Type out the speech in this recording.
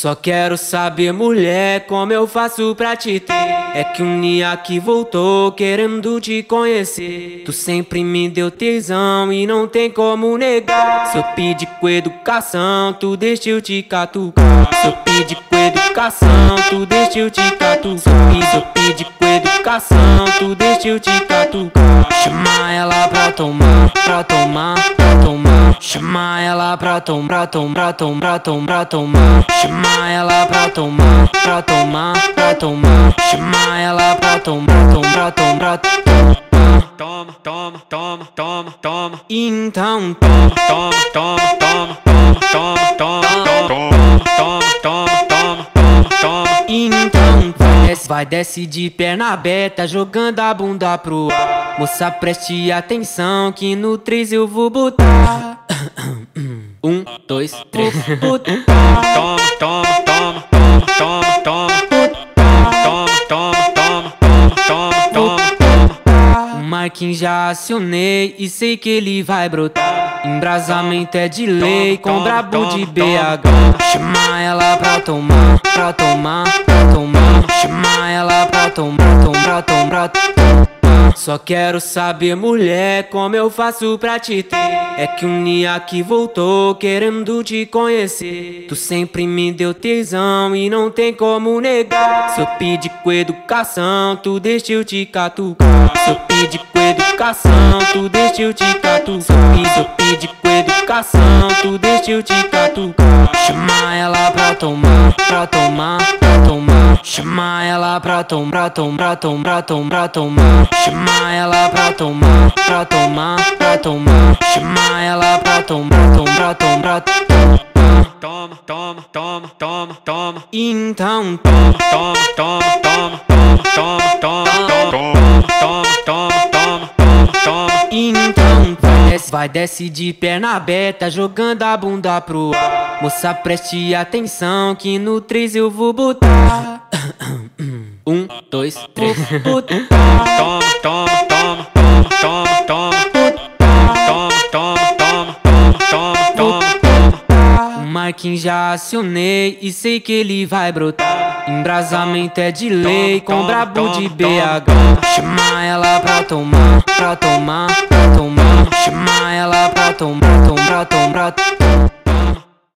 Só quero saber, mulher, como eu faço pra te ter. É que um dia que voltou querendo te conhecer. Tu sempre me deu tesão e não tem como negar. Se eu pedir com educação, tu deixa eu te catucar. Se eu pedir com educação, tu deixa eu te catucar. Se eu pedir com educação, tu deixa eu te catucar. Chama ela pra tomar, pra tomar, pra tomar. Chama ela pra tomar, pra tomar, pra tomar, pra tomar. Chama ela pra tomar, pra tomar, pra tomar. Chama ela pra tomar, tomar, tomar, tomar. Toma, toma, toma, toma, toma. Então toma, toma, toma, toma, toma, toma, toma, toma, toma, toma, toma, toma, toma. Então vai desce, vai desce de perna aberta, jogando a bunda pro ar. Moça, preste atenção que no 3 eu vou botar. Um, dois, três. Toma, toma, toma, toma, toma, toma. Marquinhos já acionei e sei que ele vai brotar. Embrasamento é de lei com brabo de BH. Chama ela pra tomar, pra tomar, pra tomar. Chama ela pra tomar, tomar, tomar. tomar. Só quero saber, mulher, como eu faço pra te ter. É que um dia que voltou querendo te conhecer. Tu sempre me deu tesão e não tem como negar. Se eu pedir com educação, tu deixa eu te catucar. Se eu pedir com educação, tu deixa eu te catucar. Se eu pedir com educação, tu deixa eu te catucar. Chama ela pra tomar, pra tomar. Chama ela pra tomar, pra tomar, pra tomar, pra tomar. Chama ela pra tomar, pra tomar, pra tomar. Chama ela pra tomar, tomar, tomar, tomar. Toma, toma, toma, toma, toma. Então toma, toma, toma, toma, toma, toma, toma, toma, toma, toma, toma, toma, toma. Então vai desce, vai desce de perna aberta, jogando a bunda pro ar. Moça, preste atenção que no 3 eu vou botar. Um, dois, três. Toma, toma, toma, toma, toma, toma. Toma, toma, toma, toma, toma, toma. O Marquinhos já acionei e sei que ele vai brotar. Embrasamento é de lei com brabo de BH. Chama ela pra tomar, pra tomar, pra tomar. Chama ela pra tomar, pra tomar, pra tomar.